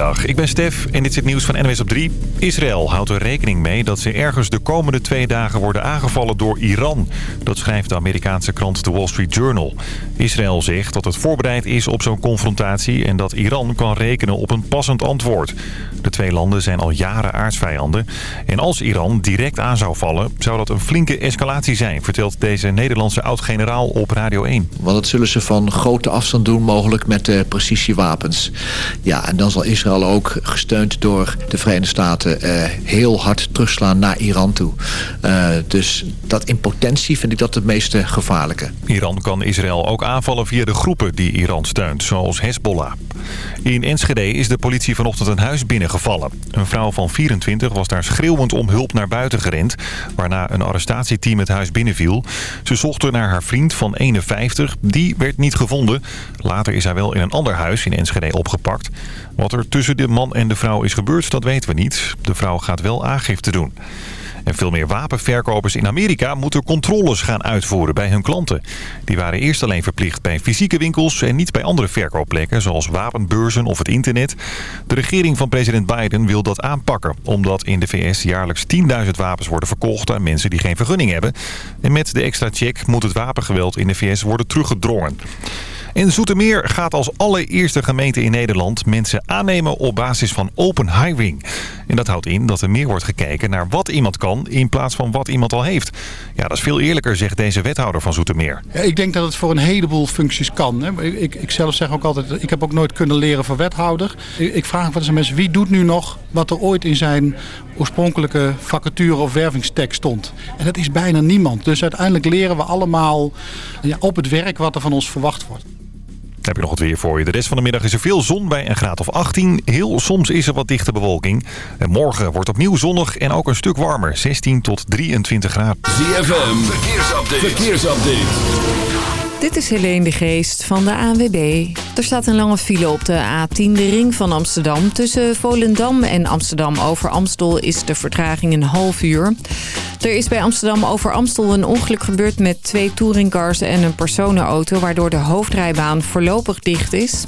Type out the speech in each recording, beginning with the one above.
Ik ben Stef en dit is het nieuws van NWS op 3. Israël houdt er rekening mee dat ze ergens de komende twee dagen worden aangevallen door Iran. Dat schrijft de Amerikaanse krant The Wall Street Journal. Israël zegt dat het voorbereid is op zo'n confrontatie en dat Iran kan rekenen op een passend antwoord. De twee landen zijn al jaren aardsvijanden. En als Iran direct aan zou vallen, zou dat een flinke escalatie zijn, vertelt deze Nederlandse oud-generaal op Radio 1. Want dat zullen ze van grote afstand doen, mogelijk met precisiewapens. Ja, en dan zal Israël ook, gesteund door de Verenigde Staten... Uh, heel hard terugslaan naar Iran toe. Uh, dus dat in potentie vind ik dat het meeste gevaarlijke. Iran kan Israël ook aanvallen via de groepen die Iran steunt, zoals Hezbollah. In Enschede is de politie vanochtend een huis binnengevallen. Een vrouw van 24 was daar schreeuwend om hulp naar buiten gerend... waarna een arrestatieteam het huis binnenviel. Ze zochten naar haar vriend van 51. Die werd niet gevonden. Later is hij wel in een ander huis in Enschede opgepakt. Wat er tussen de man en de vrouw is gebeurd, dat weten we niet. De vrouw gaat wel aangifte doen. En veel meer wapenverkopers in Amerika moeten controles gaan uitvoeren bij hun klanten. Die waren eerst alleen verplicht bij fysieke winkels en niet bij andere verkoopplekken zoals wapenbeurzen of het internet. De regering van president Biden wil dat aanpakken omdat in de VS jaarlijks 10.000 wapens worden verkocht aan mensen die geen vergunning hebben. En met de extra check moet het wapengeweld in de VS worden teruggedrongen. En Zoetermeer gaat als allereerste gemeente in Nederland mensen aannemen op basis van open hiring. En dat houdt in dat er meer wordt gekeken naar wat iemand kan in plaats van wat iemand al heeft. Ja, dat is veel eerlijker, zegt deze wethouder van Zoetermeer. Ja, ik denk dat het voor een heleboel functies kan. Hè. Ik, ik zelf zeg ook altijd, ik heb ook nooit kunnen leren van wethouder. Ik, vraag me aan mensen, wie doet nu nog wat er ooit in zijn oorspronkelijke vacature of wervingstekst stond? En dat is bijna niemand. Dus uiteindelijk leren we allemaal ja, op het werk wat er van ons verwacht wordt. Heb je nog het weer voor je. De rest van de middag is er veel zon bij een graad of 18. Heel soms is er wat dichte bewolking. En morgen wordt opnieuw zonnig en ook een stuk warmer. 16 tot 23 graden. ZFM, verkeersupdate. verkeersupdate. Dit is Helene de Geest van de ANWB. Er staat een lange file op de A10, de ring van Amsterdam. Tussen Volendam en Amsterdam over Amstel is de vertraging een half uur. Er is bij Amsterdam over Amstel een ongeluk gebeurd met twee touringcars en een personenauto... waardoor de hoofdrijbaan voorlopig dicht is.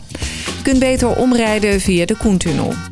Je kunt beter omrijden via de Koentunnel.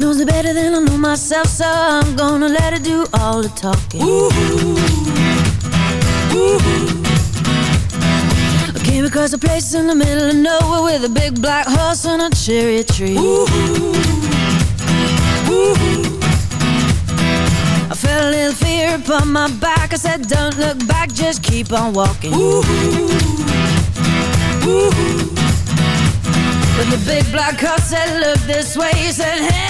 Knows it better than I know myself, so I'm gonna let it do all the talking. Ooh. Ooh. I came across a place in the middle of nowhere with a big black horse and a cherry tree. Ooh. Ooh. I felt a little fear upon my back. I said, Don't look back, just keep on walking. Ooh. Ooh. But the big black horse said, Look this way. He said, Hey,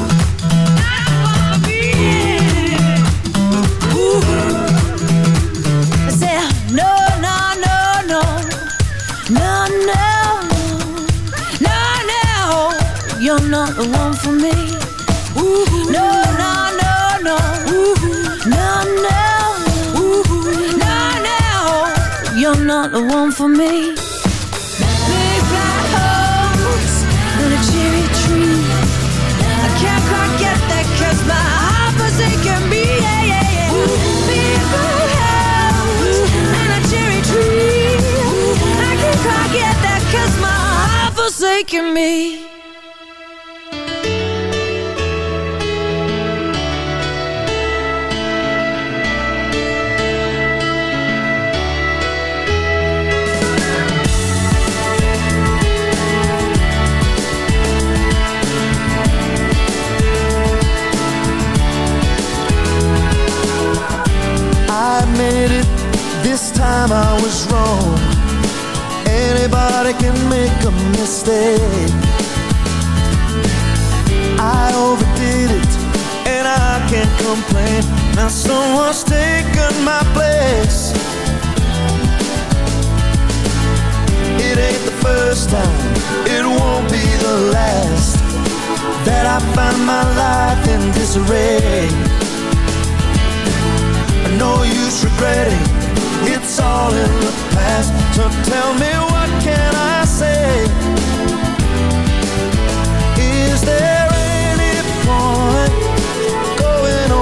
The one for me. No, no, no, no. No, no. No, no. You're not the one for me. Big and a cherry tree. I can't quite get my me. Big and a cherry tree. I can't quite get my me. Complain Now someone's taken my place. It ain't the first time, it won't be the last That I find my life in disarray. No use regretting. It's all in the past. So tell me what can I say? Is there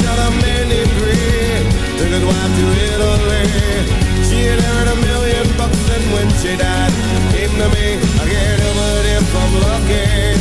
shot a man in Green, took his wife to Italy. She inherited a million bucks and when she died, came to me. I can't help it if I'm lucky.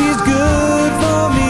She's good for me,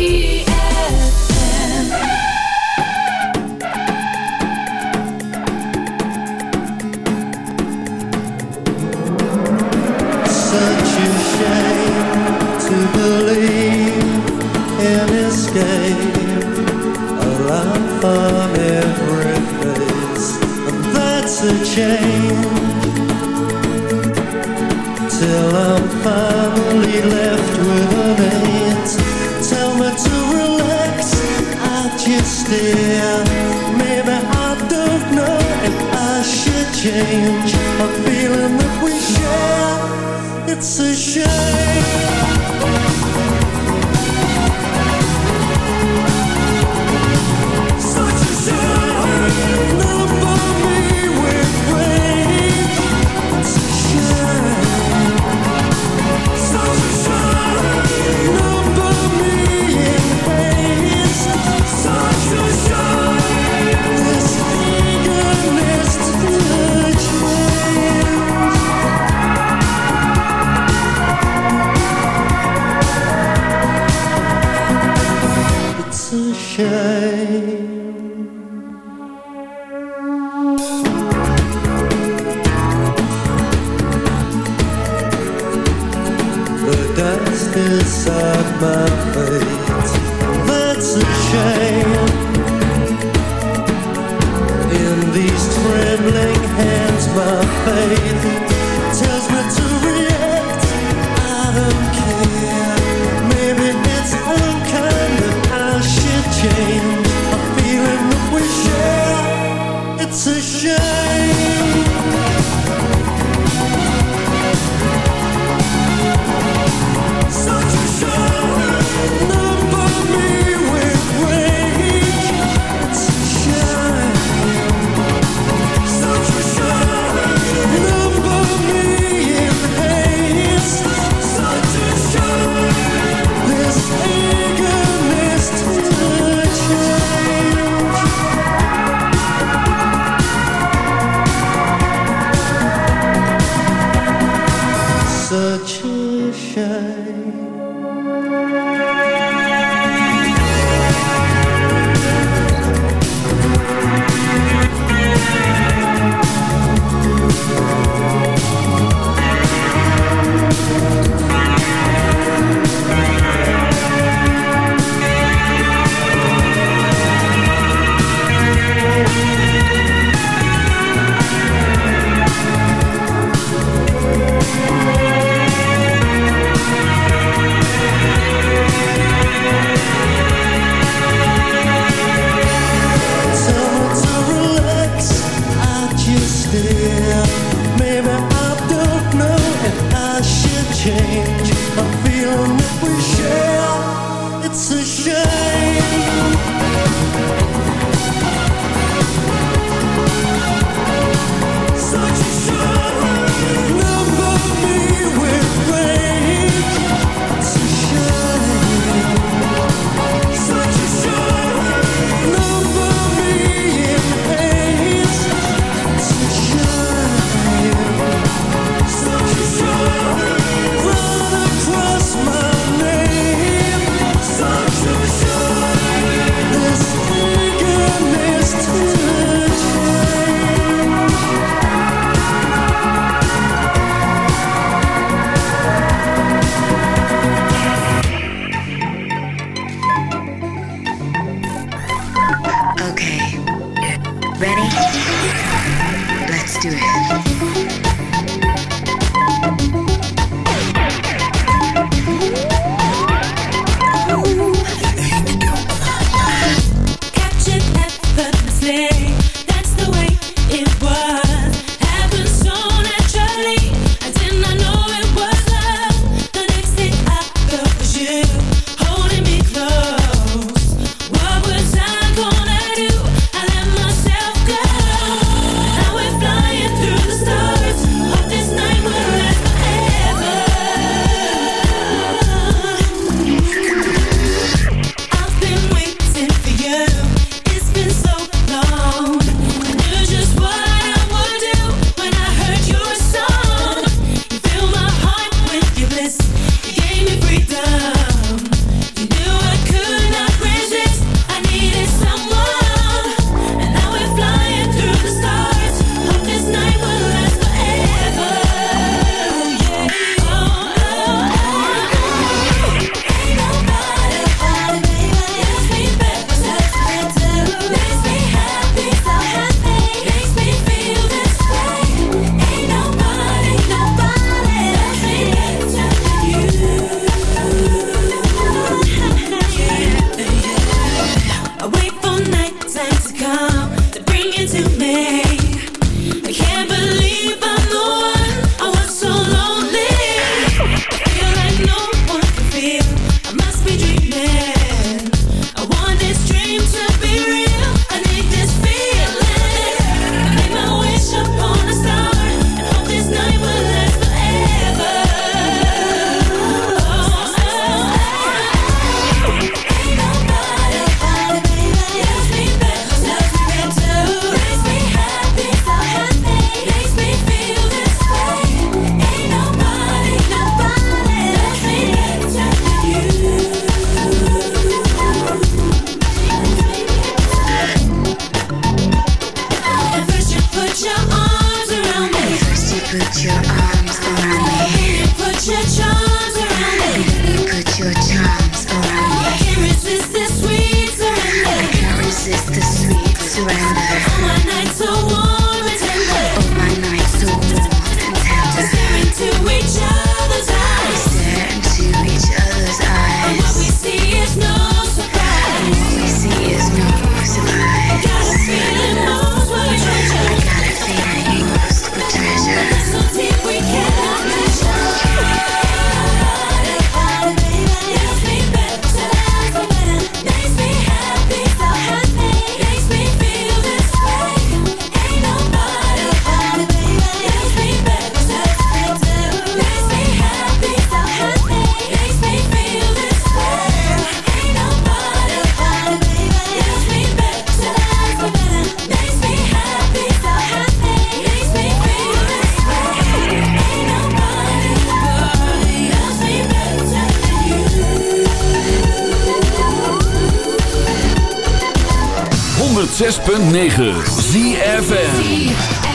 此生。ZFM.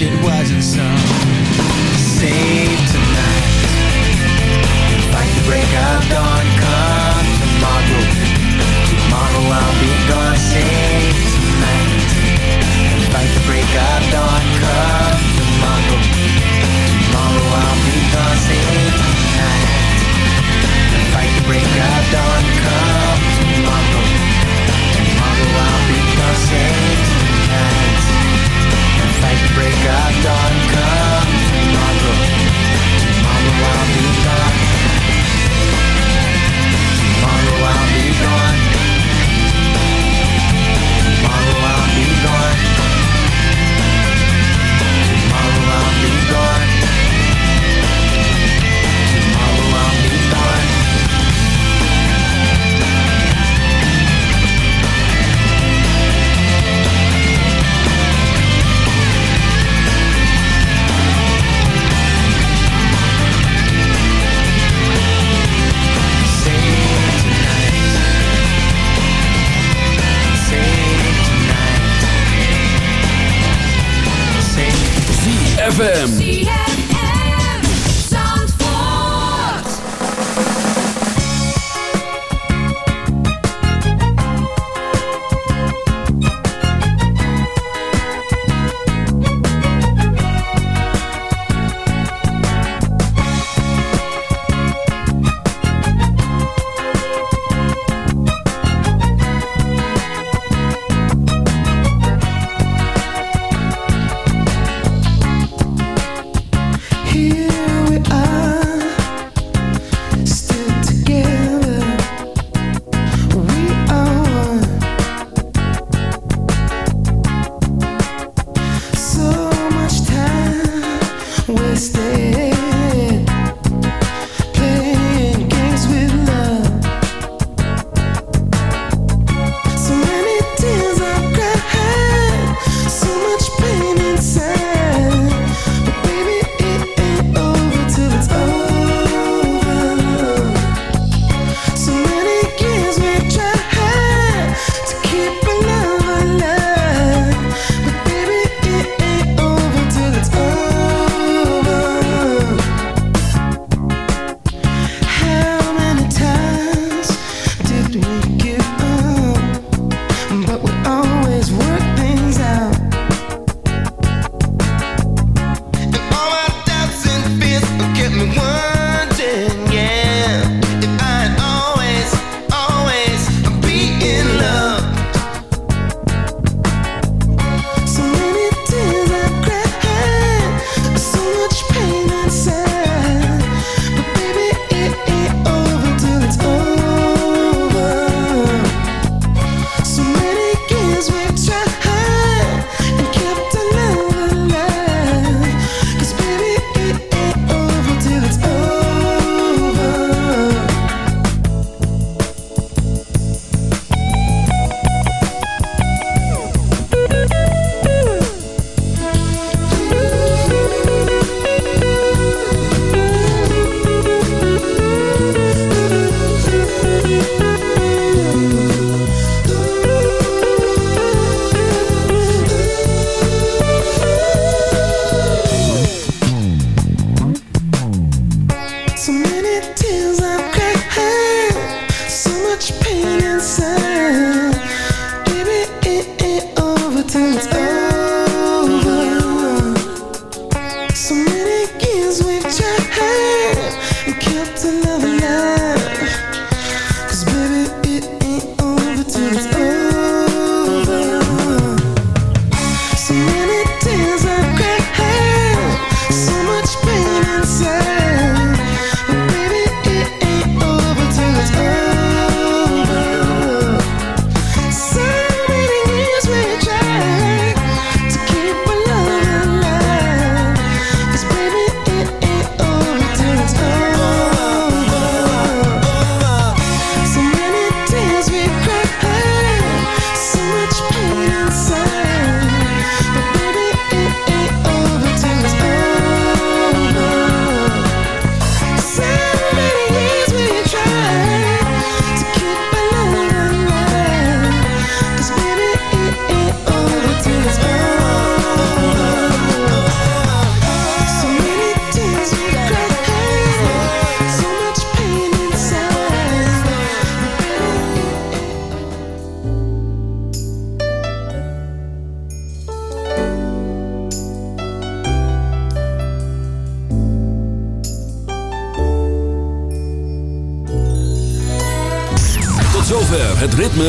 Wish it wasn't so. Save